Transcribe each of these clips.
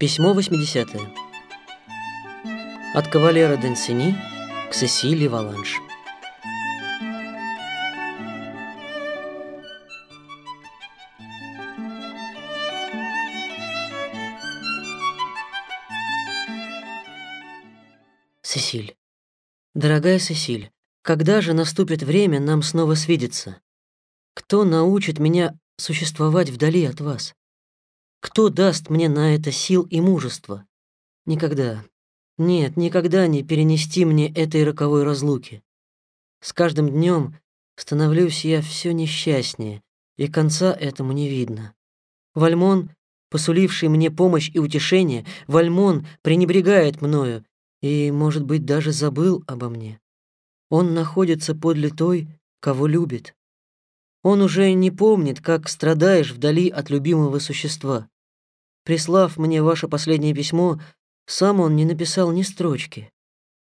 Письмо 80 От кавалера Денсини к Сесилии Валанш. Сесиль. Дорогая Сесиль, когда же наступит время нам снова свидеться? Кто научит меня существовать вдали от вас? Кто даст мне на это сил и мужество? Никогда. Нет, никогда не перенести мне этой роковой разлуки. С каждым днем становлюсь я все несчастнее, и конца этому не видно. Вальмон, посуливший мне помощь и утешение, Вальмон пренебрегает мною и, может быть, даже забыл обо мне. Он находится подле той, кого любит. Он уже не помнит, как страдаешь вдали от любимого существа. Прислав мне ваше последнее письмо, сам он не написал ни строчки.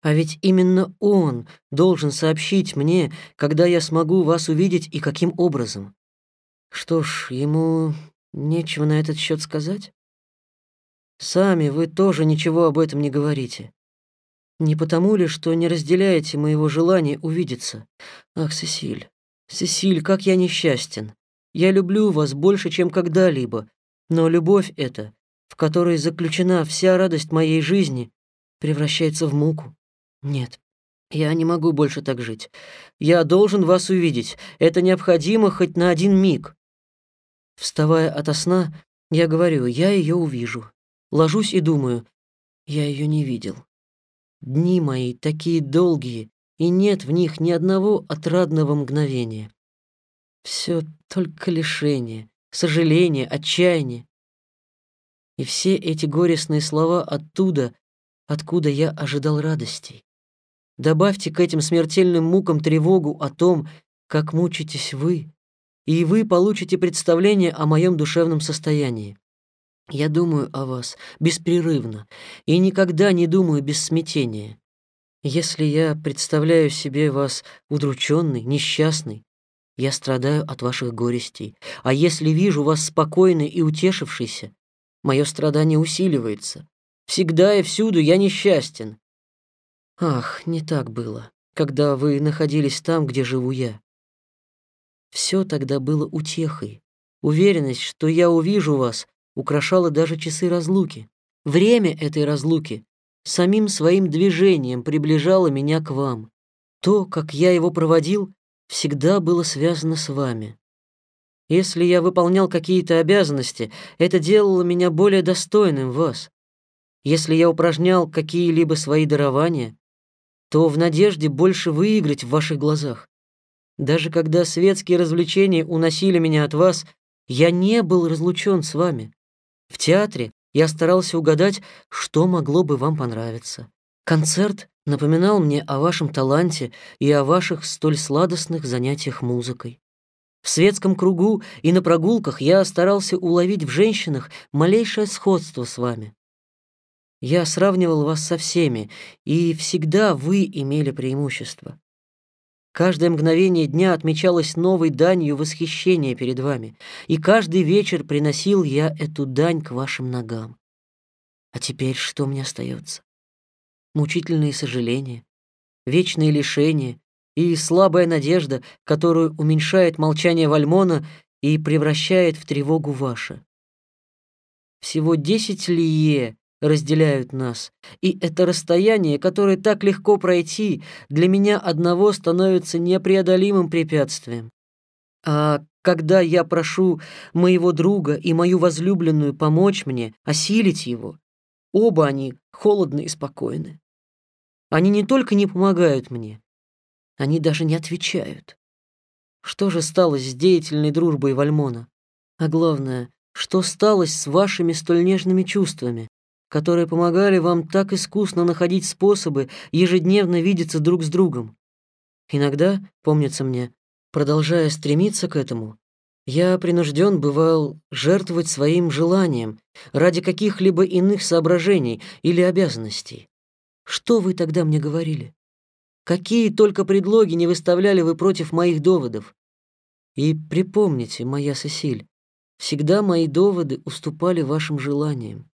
А ведь именно он должен сообщить мне, когда я смогу вас увидеть и каким образом. Что ж, ему нечего на этот счет сказать? Сами вы тоже ничего об этом не говорите. Не потому ли, что не разделяете моего желания увидеться? Ах, Сесиль, Сесиль, как я несчастен. Я люблю вас больше, чем когда-либо, но любовь эта, в которой заключена вся радость моей жизни, превращается в муку. Нет, я не могу больше так жить. Я должен вас увидеть. Это необходимо хоть на один миг. Вставая ото сна, я говорю, я ее увижу. Ложусь и думаю, я ее не видел. Дни мои такие долгие, и нет в них ни одного отрадного мгновения. Все только лишение, сожаление, отчаяние. И все эти горестные слова оттуда, откуда я ожидал радостей. Добавьте к этим смертельным мукам тревогу о том, как мучитесь вы, и вы получите представление о моем душевном состоянии. Я думаю о вас беспрерывно и никогда не думаю без смятения. Если я представляю себе вас удрученный, несчастный, я страдаю от ваших горестей, а если вижу вас спокойный и утешившийся, мое страдание усиливается. Всегда и всюду я несчастен. Ах, не так было, когда вы находились там, где живу я. Все тогда было утехой. Уверенность, что я увижу вас, украшала даже часы разлуки. Время этой разлуки самим своим движением приближало меня к вам. То, как я его проводил, всегда было связано с вами. Если я выполнял какие-то обязанности, это делало меня более достойным вас. Если я упражнял какие-либо свои дарования, то в надежде больше выиграть в ваших глазах. Даже когда светские развлечения уносили меня от вас, я не был разлучен с вами. В театре я старался угадать, что могло бы вам понравиться. Концерт напоминал мне о вашем таланте и о ваших столь сладостных занятиях музыкой. В светском кругу и на прогулках я старался уловить в женщинах малейшее сходство с вами. Я сравнивал вас со всеми, и всегда вы имели преимущество. Каждое мгновение дня отмечалось новой данью восхищения перед вами, и каждый вечер приносил я эту дань к вашим ногам. А теперь что мне остается? Мучительные сожаления, вечные лишения, и слабая надежда, которую уменьшает молчание Вальмона и превращает в тревогу ваше. Всего десять лие разделяют нас, и это расстояние, которое так легко пройти, для меня одного становится непреодолимым препятствием. А когда я прошу моего друга и мою возлюбленную помочь мне, осилить его, оба они холодны и спокойны. Они не только не помогают мне, они даже не отвечают. Что же стало с деятельной дружбой Вальмона? А главное, что стало с вашими столь нежными чувствами, которые помогали вам так искусно находить способы ежедневно видеться друг с другом? Иногда, помнится мне, продолжая стремиться к этому, я принужден бывал жертвовать своим желанием ради каких-либо иных соображений или обязанностей. Что вы тогда мне говорили? Какие только предлоги не выставляли вы против моих доводов. И припомните, моя Сесиль, всегда мои доводы уступали вашим желаниям.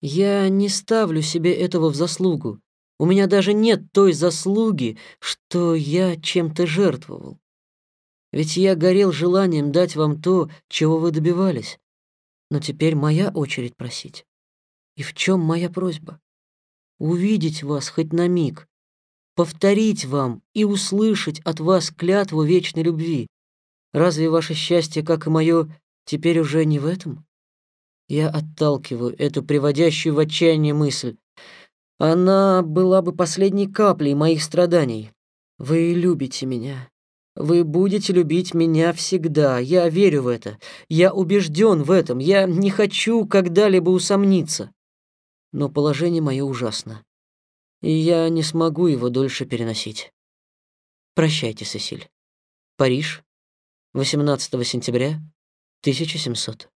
Я не ставлю себе этого в заслугу. У меня даже нет той заслуги, что я чем-то жертвовал. Ведь я горел желанием дать вам то, чего вы добивались. Но теперь моя очередь просить. И в чем моя просьба? Увидеть вас хоть на миг, повторить вам и услышать от вас клятву вечной любви. Разве ваше счастье, как и мое, теперь уже не в этом? Я отталкиваю эту приводящую в отчаяние мысль. Она была бы последней каплей моих страданий. Вы любите меня. Вы будете любить меня всегда. Я верю в это. Я убежден в этом. Я не хочу когда-либо усомниться. Но положение мое ужасно. И я не смогу его дольше переносить. Прощайте, Сесиль. Париж, 18 сентября 1700.